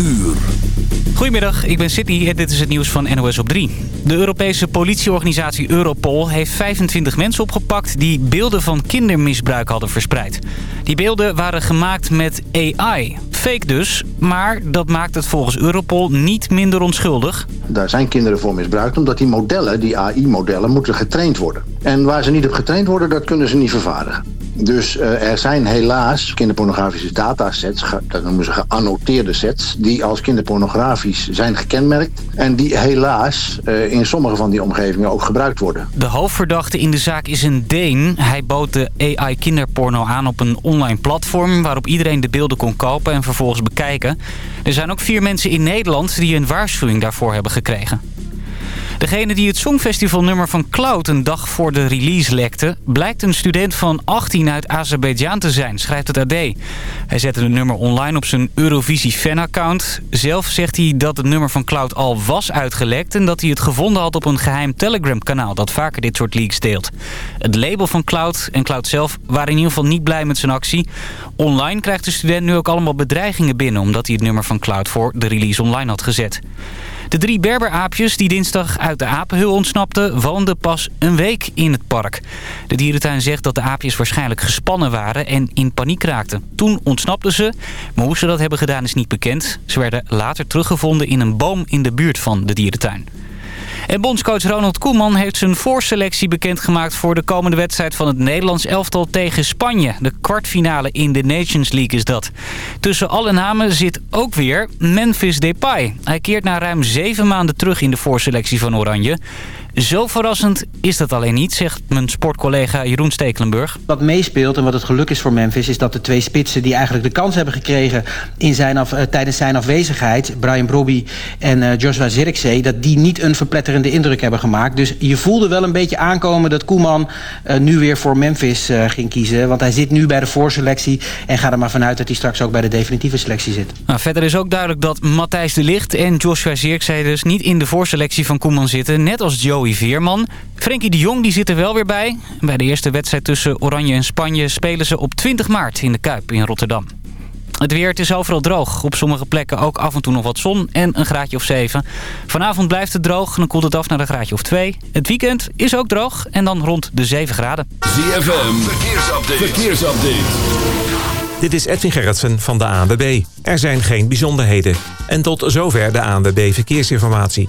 uur. Goedemiddag, ik ben City en dit is het nieuws van NOS op 3. De Europese politieorganisatie Europol heeft 25 mensen opgepakt... die beelden van kindermisbruik hadden verspreid. Die beelden waren gemaakt met AI. Fake dus, maar dat maakt het volgens Europol niet minder onschuldig. Daar zijn kinderen voor misbruikt omdat die modellen, die AI-modellen, moeten getraind worden. En waar ze niet op getraind worden, dat kunnen ze niet vervaardigen. Dus uh, er zijn helaas kinderpornografische datasets, dat noemen ze geannoteerde sets, die als kinderpornografisch zijn gekenmerkt. En die helaas uh, in sommige van die omgevingen ook gebruikt worden. De hoofdverdachte in de zaak is een Deen. Hij bood de AI kinderporno aan op een online platform waarop iedereen de beelden kon kopen en vervolgens bekijken. Er zijn ook vier mensen in Nederland die een waarschuwing daarvoor hebben gekregen. Degene die het Songfestivalnummer van Cloud een dag voor de release lekte... blijkt een student van 18 uit Azerbeidzjan te zijn, schrijft het AD. Hij zette het nummer online op zijn Eurovisie fanaccount. Zelf zegt hij dat het nummer van Cloud al was uitgelekt... en dat hij het gevonden had op een geheim Telegram-kanaal... dat vaker dit soort leaks deelt. Het label van Cloud en Cloud zelf waren in ieder geval niet blij met zijn actie. Online krijgt de student nu ook allemaal bedreigingen binnen... omdat hij het nummer van Cloud voor de release online had gezet. De drie berberaapjes die dinsdag uit de apenhul ontsnapten... woonden pas een week in het park. De dierentuin zegt dat de aapjes waarschijnlijk gespannen waren en in paniek raakten. Toen ontsnapten ze, maar hoe ze dat hebben gedaan is niet bekend. Ze werden later teruggevonden in een boom in de buurt van de dierentuin. En bondscoach Ronald Koeman heeft zijn voorselectie bekendgemaakt... voor de komende wedstrijd van het Nederlands elftal tegen Spanje. De kwartfinale in de Nations League is dat. Tussen alle namen zit ook weer Memphis Depay. Hij keert na ruim zeven maanden terug in de voorselectie van Oranje. Zo verrassend is dat alleen niet, zegt mijn sportcollega Jeroen Stekelenburg. Wat meespeelt en wat het geluk is voor Memphis... is dat de twee spitsen die eigenlijk de kans hebben gekregen... In zijn af, uh, tijdens zijn afwezigheid, Brian Brobby en uh, Joshua Zirkzee... dat die niet een verpletterende indruk hebben gemaakt. Dus je voelde wel een beetje aankomen dat Koeman uh, nu weer voor Memphis ging kiezen. Want hij zit nu bij de voorselectie... en ga er maar vanuit dat hij straks ook bij de definitieve selectie zit. Nou, verder is ook duidelijk dat Matthijs de Ligt en Joshua Zirkzee... dus niet in de voorselectie van Koeman zitten, net als Joey Veerman. Frenkie de Jong die zit er wel weer bij. Bij de eerste wedstrijd tussen Oranje en Spanje spelen ze op 20 maart in de Kuip in Rotterdam. Het weer, het is overal droog. Op sommige plekken ook af en toe nog wat zon en een graadje of 7. Vanavond blijft het droog, dan koelt het af naar een graadje of 2. Het weekend is ook droog en dan rond de 7 graden. ZFM, verkeersupdate. verkeersupdate. Dit is Edwin Gerritsen van de ANWB. Er zijn geen bijzonderheden. En tot zover de ANWB Verkeersinformatie.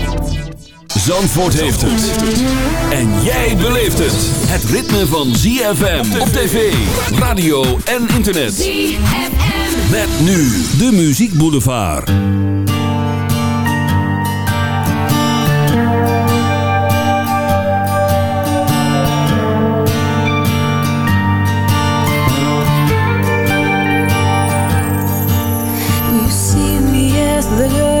Zandvoort heeft het. En jij beleeft het. Het ritme van ZFM op tv, radio en internet. ZFM. Met nu de Muziek Boulevard. You see me as the girl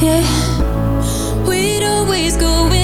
Yeah, we'd always go in.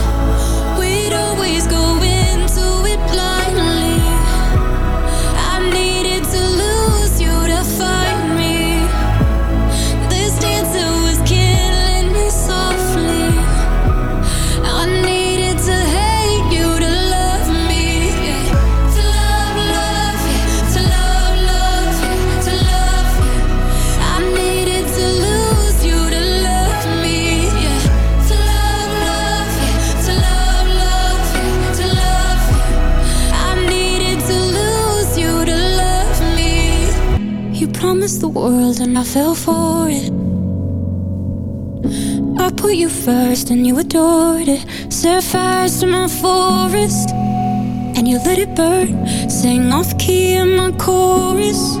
fell for it. I put you first and you adored it. Set fire to my forest and you let it burn. Sing off key in my chorus.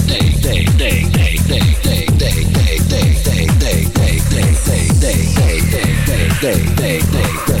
day, day, day, day.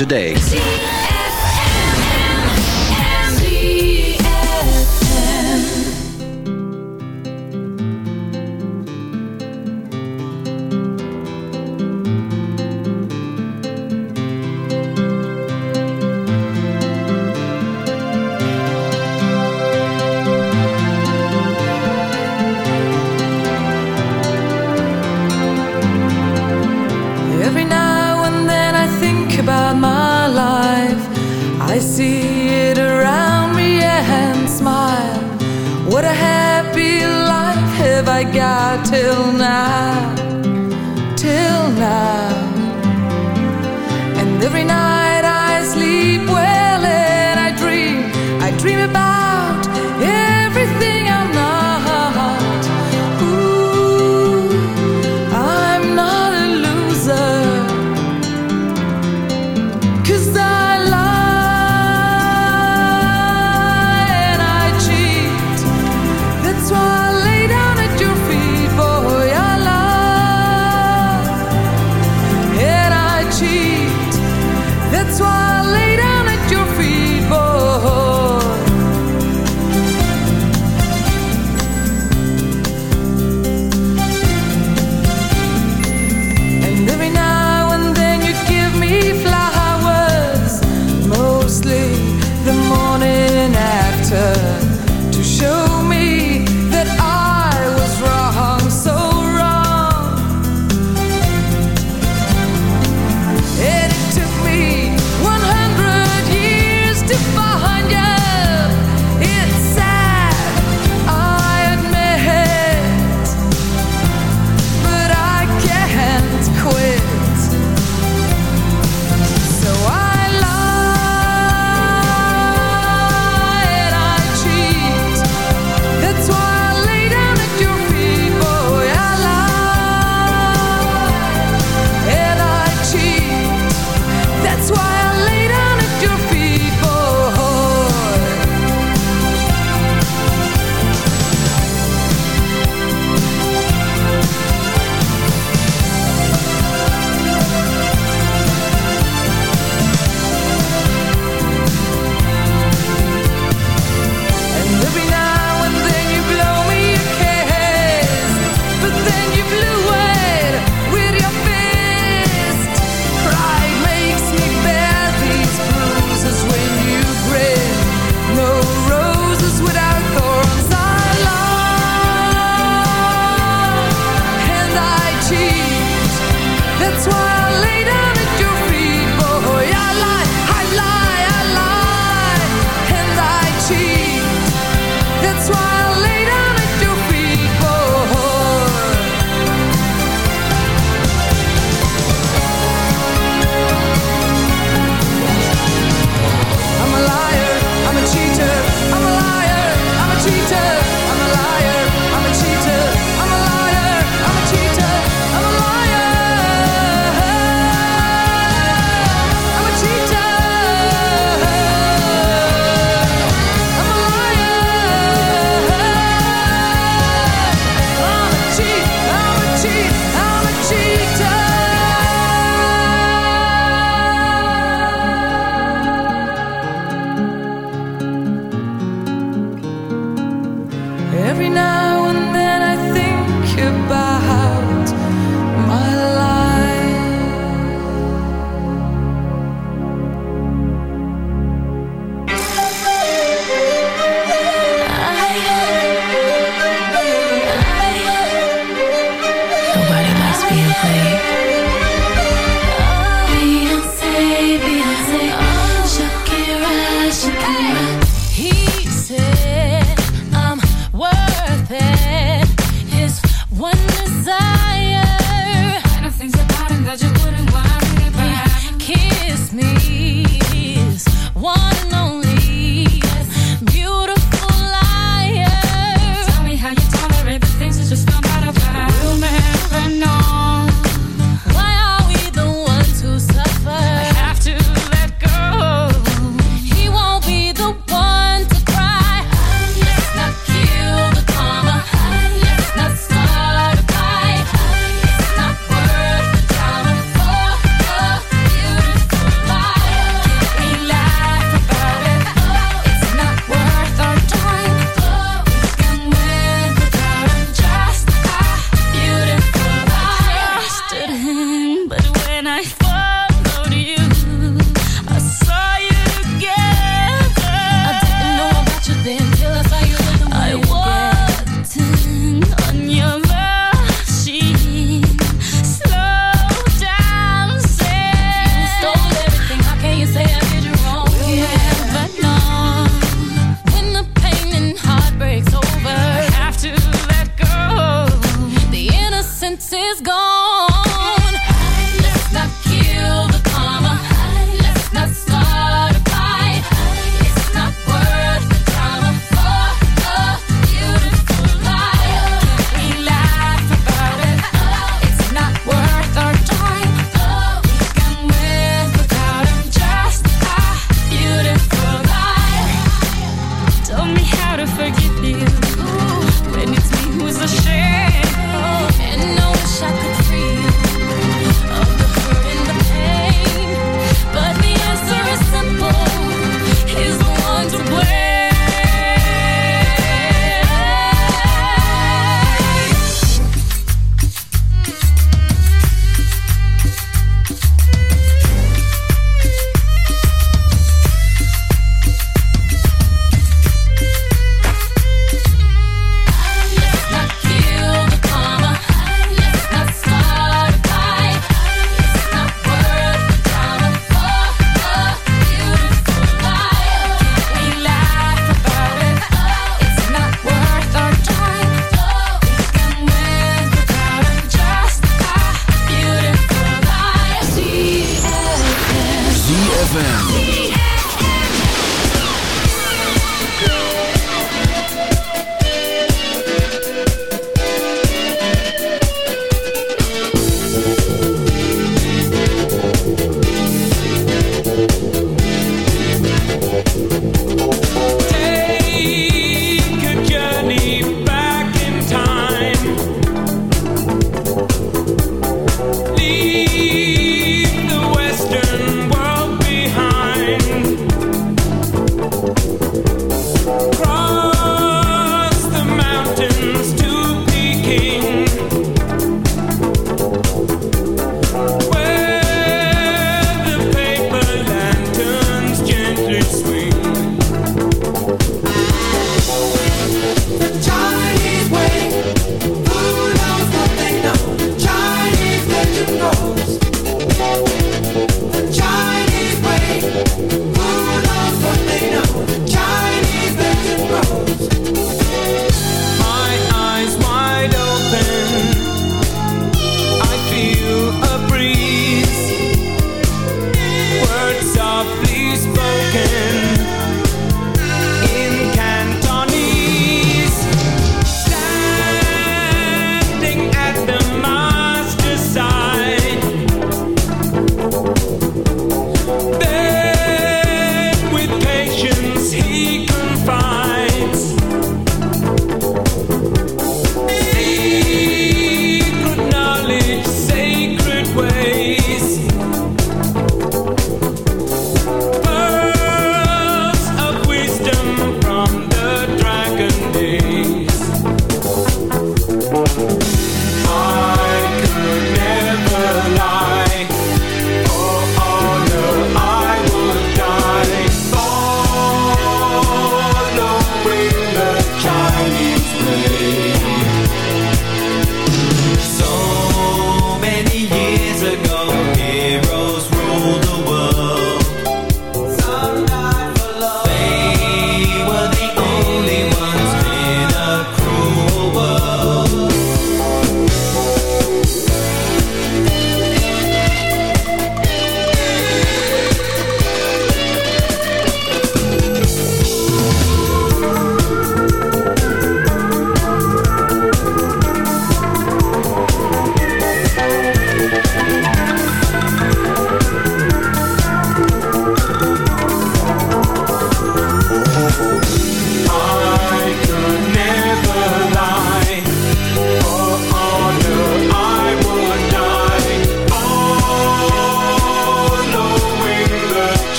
A day.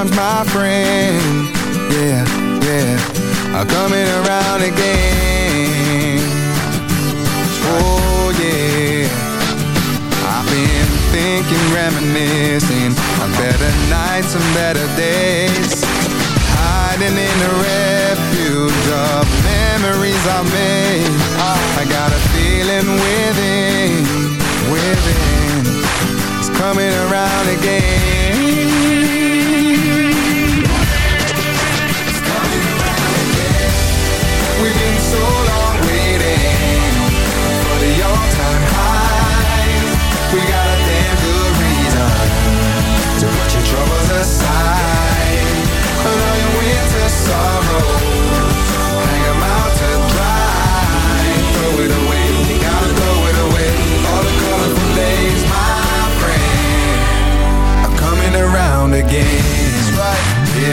times, my friend.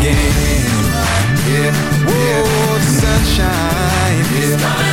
again. Yeah, yeah, oh, the sunshine. Yeah.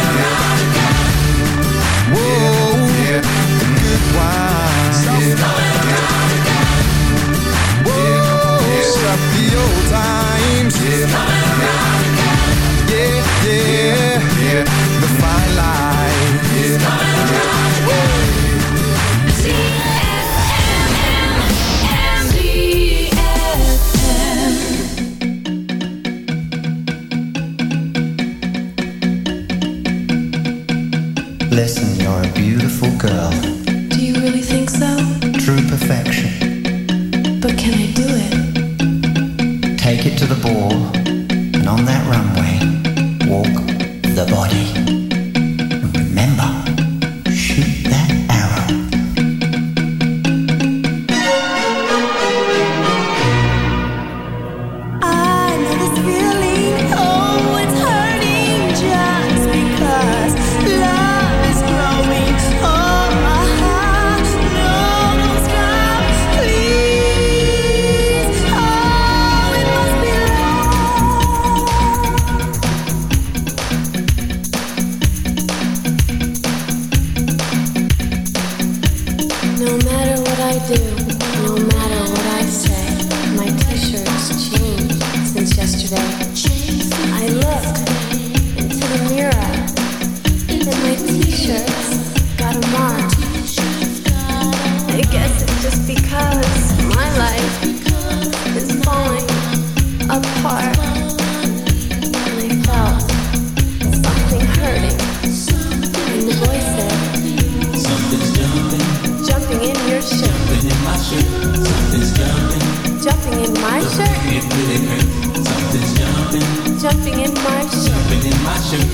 jumping. In my shoe. Jumping in my shoe.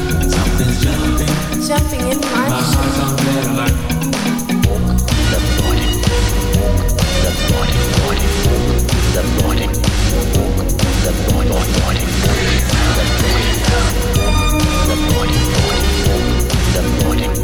Jumping. In my, shoe. The body. The body. The body. The body. The body. The body. The body. The body.